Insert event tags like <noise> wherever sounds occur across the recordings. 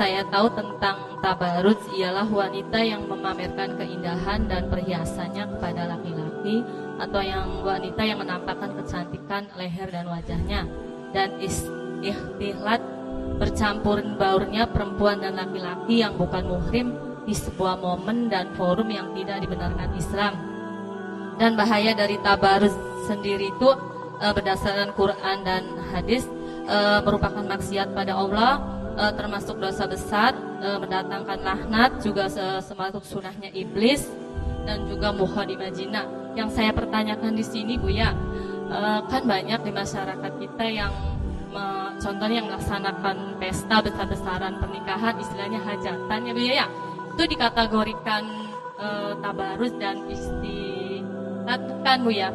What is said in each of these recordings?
saya tahu tentang tabarut ialah wanita yang memamerkan keindahan dan perhiasannya kepada laki-laki atau yang wanita yang menampakkan kecantikan leher dan wajahnya dan istihlat bercampur baurnya perempuan dan laki-laki yang bukan muhrim di sebuah momen dan forum yang tidak dibenarkan Islam. Dan bahaya dari tabarut sendiri itu e, berdasarkan Quran dan hadis e, merupakan maksiat pada Allah uh, termasuk dosa besar, uh, mendatangkan laknat juga semasuk sunahnya iblis dan juga di majina. Yang saya pertanyakan di sini Bu ya, uh, kan banyak di masyarakat kita yang contohnya yang melaksanakan pesta besar-besaran pernikahan istilahnya hajatan ya Bu ya, itu dikategorikan uh, tabarus dan istilah Bu ya.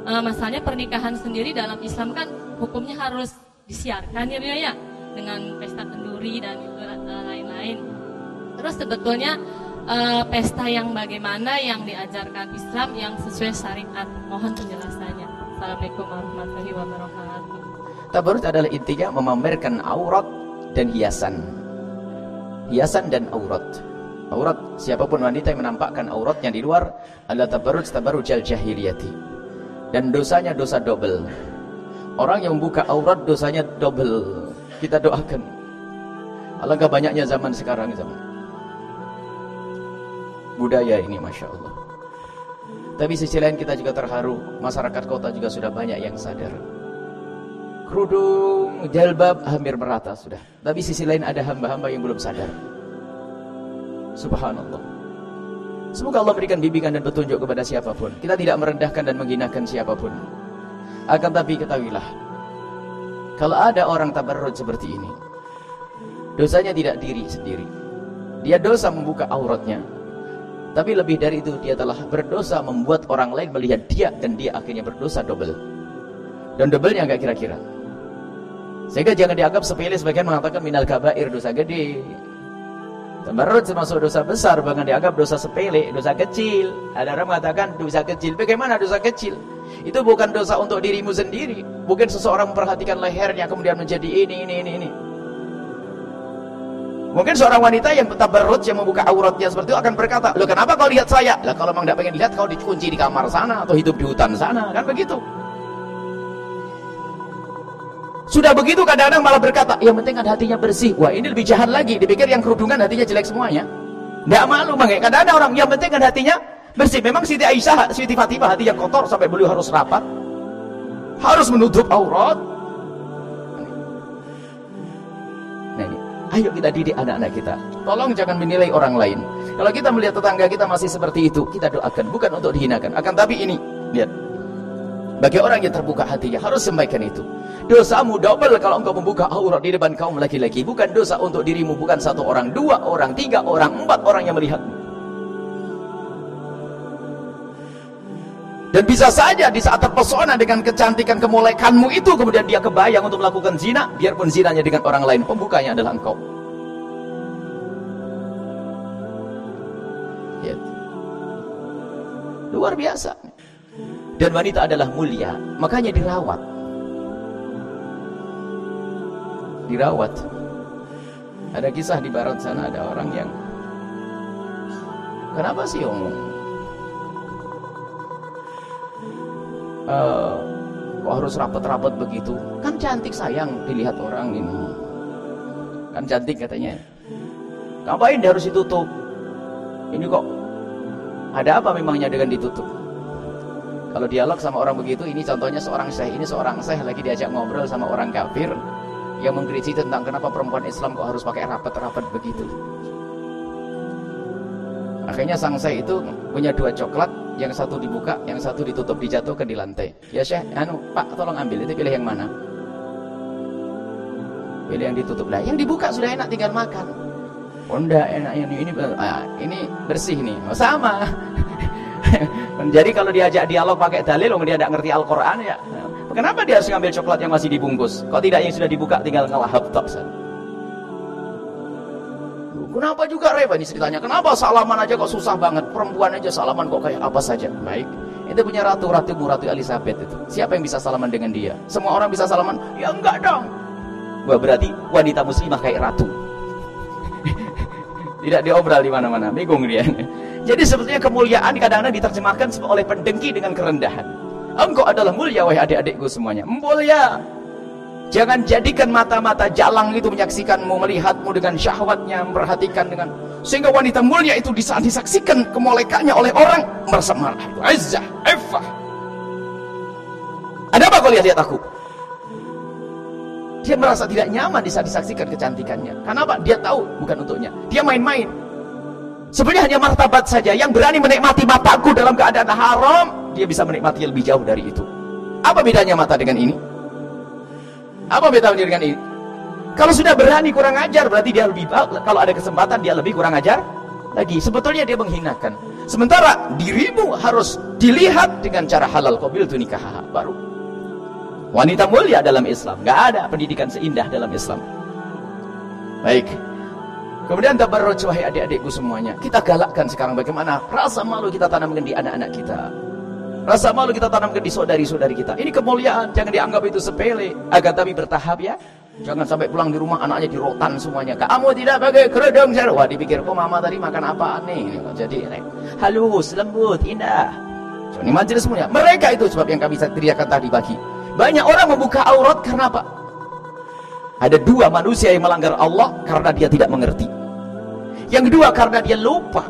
Uh, masalahnya pernikahan sendiri dalam Islam kan hukumnya harus disiarkan ya Bu ya dengan pesta kenduri dan itu uh, lain-lain. Terus sebetulnya uh, pesta yang bagaimana yang diajarkan Islam yang sesuai syariat. Mohon penjelasannya. Assalamualaikum warahmatullahi wabarakatuh. Tabarut adalah intinya memamerkan aurat dan hiasan. Hiasan dan aurat. Aurat siapa pun wanita yang menampakkan auratnya di luar adalah tabarut tabarut jal jahiliyati. Dan dosanya dosa double. Orang yang membuka aurat dosanya double kita doakan. Alangkah banyaknya zaman sekarang zaman. Budaya ini Masya Allah. Tapi sisi lain kita juga terharu. Masyarakat kota juga sudah banyak yang sadar. Kerudung, jalbab hampir merata sudah. Tapi sisi lain ada hamba-hamba yang belum sadar. Subhanallah. Semoga Allah berikan bimbingan dan petunjuk kepada siapa pun. Kita tidak merendahkan dan menghinakan siapa pun. Akan tapi ketahuilah, kalau ada orang tabarrud seperti ini, dosanya tidak diri sendiri. Dia dosa membuka auratnya. Tapi lebih dari itu, dia telah berdosa membuat orang lain melihat dia dan dia akhirnya berdosa double. Dan doublenya enggak kira-kira. Sehingga jangan dianggap sepele sebagian mengatakan minal kabair dosa gede. Tabarrud termasuk dosa besar, bahkan dianggap dosa sepele, dosa kecil. Ada orang mengatakan dosa kecil. Bagaimana dosa kecil? Itu bukan dosa untuk dirimu sendiri. Bukan seseorang memperhatikan lehernya kemudian menjadi ini, ini, ini, ini. Mungkin seorang wanita yang tabarruj yang membuka auratnya seperti itu akan berkata, "Loh kenapa kau lihat saya?" Lah kalau memang tidak pengen lihat kau dikunci di kamar sana atau hidup di hutan sana, kan begitu. Sudah begitu kadang-kadang malah berkata, yang penting kan hatinya bersih. Wah ini lebih jahat lagi, dipikir yang kerudungan hatinya jelek semuanya. Tidak malu bang, kadang-kadang orang yang penting kan hatinya bersih. Memang Siti Aisyah, Siti Fatimah hati yang kotor sampai beliau harus rapat. Harus menutup aurat. Nah ayo kita didik anak-anak kita. Tolong jangan menilai orang lain. Kalau kita melihat tetangga kita masih seperti itu, kita doakan. Bukan untuk dihinakan. Akan tapi ini, lihat. Bagi orang yang terbuka hatinya, harus sampaikan itu. Dosamu double kalau engkau membuka aurat di depan kaum laki-laki. Bukan dosa untuk dirimu, bukan satu orang, dua orang, tiga orang, empat orang yang melihatmu. Dan bisa saja di saat terpesona dengan kecantikan kemolekanmu itu kemudian dia kebayang untuk melakukan zina, biarpun zinanya dengan orang lain, pembukanya adalah engkau. Ya. Luar biasa. Dan wanita adalah mulia, makanya dirawat. Dirawat. Ada kisah di barat sana ada orang yang Kenapa sih om uh, kok harus rapat-rapat begitu? Kan cantik sayang dilihat orang ini. Kan cantik katanya. Ngapain harus ditutup? Ini kok ada apa memangnya dengan ditutup? Kalau dialog sama orang begitu ini contohnya seorang syekh ini seorang syekh lagi diajak ngobrol sama orang kafir yang mengkritik tentang kenapa perempuan Islam kok harus pakai rapat-rapat begitu. Akhirnya sang syekh itu punya dua coklat yang satu dibuka, yang satu ditutup, dijatuhkan di lantai. Ya Syekh, anu, Pak tolong ambil, itu pilih yang mana? Pilih yang ditutup. Lah, yang dibuka sudah enak tinggal makan. Oh enak ini ini ah, ini bersih nih. Oh, sama. <laughs> Jadi kalau diajak dialog pakai dalil, dia tidak ngerti Al-Qur'an ya. Kenapa dia harus ngambil coklat yang masih dibungkus? Kok tidak yang sudah dibuka tinggal ngelahap tok? Kenapa juga repot ini ceritanya? Kenapa salaman aja kok susah banget? Perempuan aja salaman kok kayak apa saja? Baik. Itu punya ratu, ratu Ratu Elizabeth itu. Siapa yang bisa salaman dengan dia? Semua orang bisa salaman? Ya enggak dong. Wah berarti wanita muslimah kayak ratu. <laughs> Tidak diobral di mana-mana, bingung dia. <laughs> Jadi sebetulnya kemuliaan kadang-kadang diterjemahkan oleh pendengki dengan kerendahan. Engkau adalah mulia wahai adik-adikku semuanya. Mulia. Jangan jadikan mata-mata jalang itu menyaksikanmu, melihatmu dengan syahwatnya, memperhatikan dengan sehingga wanita mulia itu di saat disaksikan kemolekannya oleh orang merasa marah. Izzah, effah. Ada apa kau lihat-lihat aku? Dia merasa tidak nyaman di saat disaksikan kecantikannya. Karena apa? Dia tahu bukan untuknya. Dia main-main. Sebenarnya hanya martabat saja. Yang berani menikmati mataku dalam keadaan haram, dia bisa menikmati lebih jauh dari itu. Apa bedanya mata dengan ini? Apa bedanya dengan ini? Kalau sudah berani kurang ajar, berarti dia lebih kalau ada kesempatan dia lebih kurang ajar lagi. Sebetulnya dia menghinakan. Sementara dirimu harus dilihat dengan cara halal. Qabil tu nikah baru Wanita mulia dalam Islam. Gak ada pendidikan seindah dalam Islam. Baik. Kemudian tabarruj wahai adik-adikku semuanya. Kita galakkan sekarang bagaimana rasa malu kita tanamkan di anak-anak kita. Rasa malu kita tanamkan di saudari-saudari kita. Ini kemuliaan, jangan dianggap itu sepele. Agar tapi bertahap ya. Jangan sampai pulang di rumah anaknya dirotan semuanya. Kamu tidak pakai kerudung, Wah, dipikir kok mama tadi makan apa aneh. Jadi halus, lembut, indah. Ini majelis semuanya. Mereka itu sebab yang kami teriakan tadi pagi. Banyak orang membuka aurat karena apa? Ada dua manusia yang melanggar Allah karena dia tidak mengerti. Yang kedua karena dia lupa.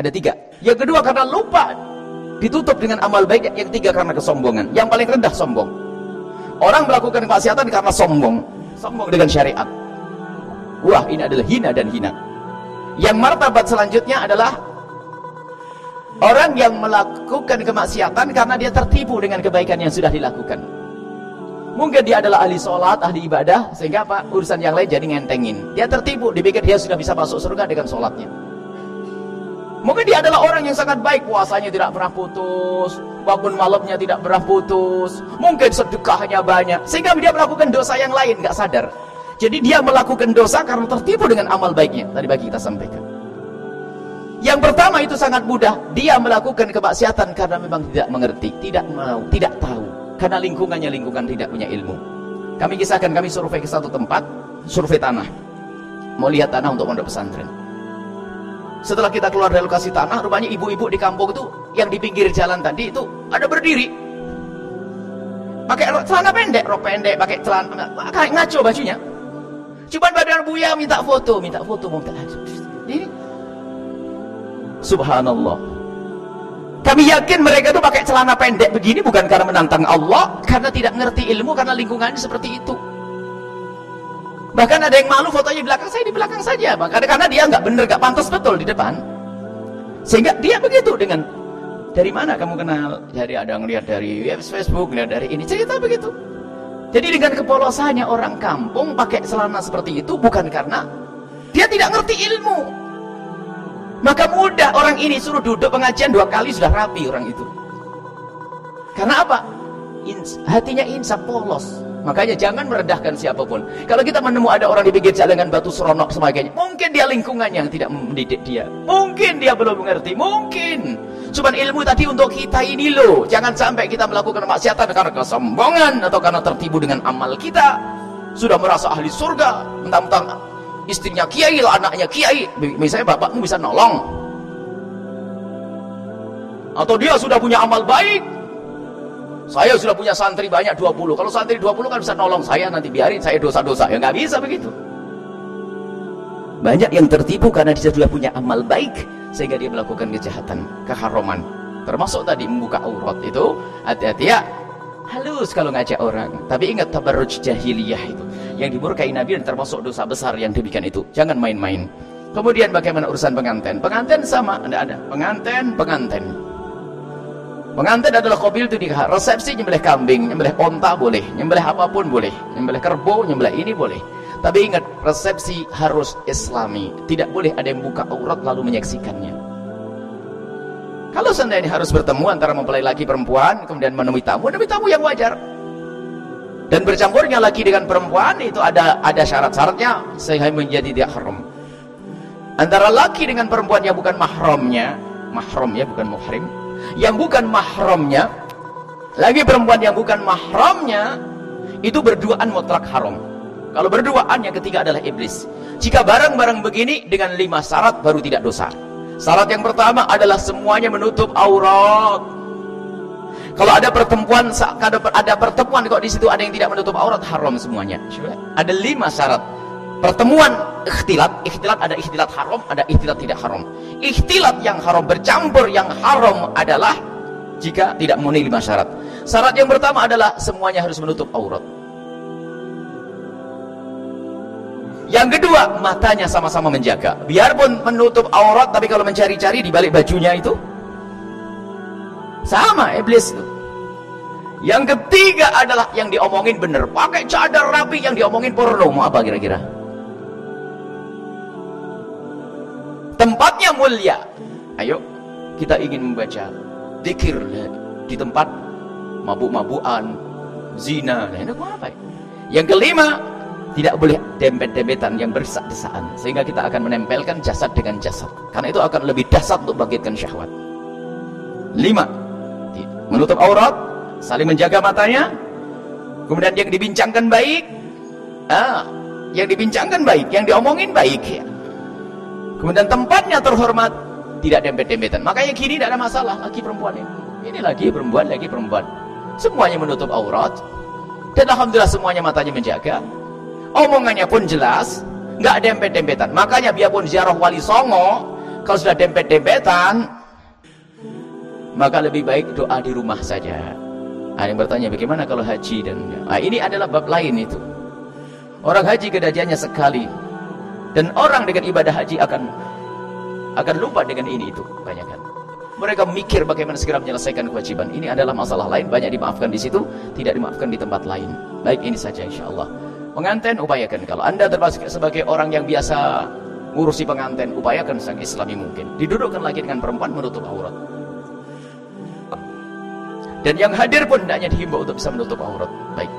Ada tiga. Yang kedua karena lupa ditutup dengan amal baik. Yang tiga karena kesombongan. Yang paling rendah sombong. Orang melakukan kemaksiatan karena sombong. Sombong dengan syariat. Wah ini adalah hina dan hina. Yang martabat selanjutnya adalah Orang yang melakukan kemaksiatan karena dia tertipu dengan kebaikan yang sudah dilakukan. Mungkin dia adalah ahli sholat, ahli ibadah, sehingga apa? Urusan yang lain jadi ngentengin. Dia tertipu, dipikir dia sudah bisa masuk surga dengan sholatnya. Mungkin dia adalah orang yang sangat baik, puasanya tidak pernah putus, bangun malamnya tidak pernah putus, mungkin sedekahnya banyak, sehingga dia melakukan dosa yang lain, nggak sadar. Jadi dia melakukan dosa karena tertipu dengan amal baiknya. Tadi bagi kita sampaikan. Yang pertama itu sangat mudah. Dia melakukan kemaksiatan karena memang tidak mengerti, tidak mau, tidak tahu. Karena lingkungannya lingkungan tidak punya ilmu. Kami kisahkan kami survei ke satu tempat, survei tanah. Mau lihat tanah untuk pondok pesantren. Setelah kita keluar dari lokasi tanah, rupanya ibu-ibu di kampung itu yang di pinggir jalan tadi itu ada berdiri. Pakai celana pendek, rok pendek, pakai celana ngaco bajunya. Cuman badan buya minta foto, minta foto, mau minta ini Subhanallah. Kami yakin mereka itu pakai celana pendek begini bukan karena menantang Allah, karena tidak ngerti ilmu, karena lingkungannya seperti itu. Bahkan ada yang malu fotonya di belakang saya di belakang saja, karena karena dia nggak benar, nggak pantas betul di depan. Sehingga dia begitu dengan dari mana kamu kenal? Jadi ada yang lihat dari Facebook, lihat dari ini cerita begitu. Jadi dengan kepolosannya orang kampung pakai celana seperti itu bukan karena dia tidak ngerti ilmu, maka mudah orang ini suruh duduk pengajian dua kali sudah rapi orang itu. Karena apa? Ins, hatinya insaf polos. Makanya jangan merendahkan siapa pun. Kalau kita menemukan ada orang di pinggir jalan dengan batu seronok sebagainya, mungkin dia lingkungan yang tidak mendidik dia. Mungkin dia belum mengerti, mungkin. Cuman ilmu tadi untuk kita ini loh. Jangan sampai kita melakukan maksiatan karena kesombongan atau karena tertipu dengan amal kita. Sudah merasa ahli surga, mentang-mentang istrinya kiai lah anaknya kiai misalnya bapakmu bisa nolong atau dia sudah punya amal baik saya sudah punya santri banyak 20 kalau santri 20 kan bisa nolong saya nanti biarin saya dosa-dosa. Ya nggak bisa begitu. Banyak yang tertipu karena dia sudah punya amal baik sehingga dia melakukan kejahatan keharaman termasuk tadi membuka aurat itu hati-hati ya. Halus kalau ngajak orang. Tapi ingat tabarruj jahiliyah itu. Yang dimurkai Nabi dan termasuk dosa besar yang demikian itu. Jangan main-main. Kemudian bagaimana urusan pengantin? Pengantin sama anda ada. Pengantin pengantin pengantin adalah kobil itu nikah resepsi nyembelih kambing nyembelih onta boleh nyembelih apa pun boleh. Nyembelih kerbau nyembelih ini boleh. Tapi ingat resepsi harus islami. Tidak boleh ada yang buka aurat lalu menyaksikannya. Kalau seandainya harus bertemu antara mempelai laki perempuan, kemudian menemui tamu, menemui tamu yang wajar. Dan bercampurnya laki dengan perempuan itu ada ada syarat-syaratnya. Sehingga menjadi tidak haram. Antara laki dengan perempuan yang bukan mahramnya, mahram ya bukan muhrim, yang bukan mahramnya, lagi perempuan yang bukan mahramnya itu berduaan mutlak haram. Kalau berduaan yang ketiga adalah iblis. Jika barang-barang begini dengan lima syarat baru tidak dosa. Syarat yang pertama adalah semuanya menutup aurat. Kalau ada pertemuan, ada, pertemuan kok di situ ada yang tidak menutup aurat haram semuanya. Ada lima syarat. Pertemuan ikhtilat, ikhtilat ada ikhtilat haram, ada ikhtilat tidak haram. Ikhtilat yang haram bercampur yang haram adalah jika tidak memenuhi lima syarat. Syarat yang pertama adalah semuanya harus menutup aurat. Yang kedua, matanya sama-sama menjaga. Biarpun menutup aurat, tapi kalau mencari-cari di balik bajunya itu sama iblis itu. Yang ketiga adalah yang diomongin benar. Pakai cadar rapi yang diomongin porno. Mau apa kira-kira? Tempatnya mulia. Ayo, kita ingin membaca zikir di tempat mabuk-mabukan, zina. Nah, ini apa? Yang kelima, tidak boleh dempet-dempetan yang berdesak-desaan sehingga kita akan menempelkan jasad dengan jasad karena itu akan lebih dasar untuk bangkitkan syahwat lima menutup aurat saling menjaga matanya kemudian yang dibincangkan baik ah, yang dibincangkan baik yang diomongin baik ya. Kemudian tempatnya terhormat tidak dempet-dempetan. Makanya kini tidak ada masalah lagi perempuan ini. Ini lagi perempuan lagi perempuan. Semuanya menutup aurat. Dan Alhamdulillah semuanya matanya menjaga. Omongannya pun jelas nggak dempet-dempetan. Makanya biarpun ziarah wali songo kalau sudah dempet-dempetan maka lebih baik doa di rumah saja. Ada yang bertanya bagaimana kalau haji dan nah, ini adalah bab lain itu. Orang haji kedajiannya sekali dan orang dengan ibadah haji akan akan lupa dengan ini itu banyak kan mereka mikir bagaimana segera menyelesaikan kewajiban. Ini adalah masalah lain banyak dimaafkan di situ tidak dimaafkan di tempat lain. Baik ini saja insya Allah Pengantin upayakan. Kalau anda termasuk sebagai orang yang biasa ngurusi pengantin upayakan sang islami mungkin. Didudukkan lagi dengan perempuan menutup aurat. Dan yang hadir pun hendaknya dihimbau untuk bisa menutup aurat. Baik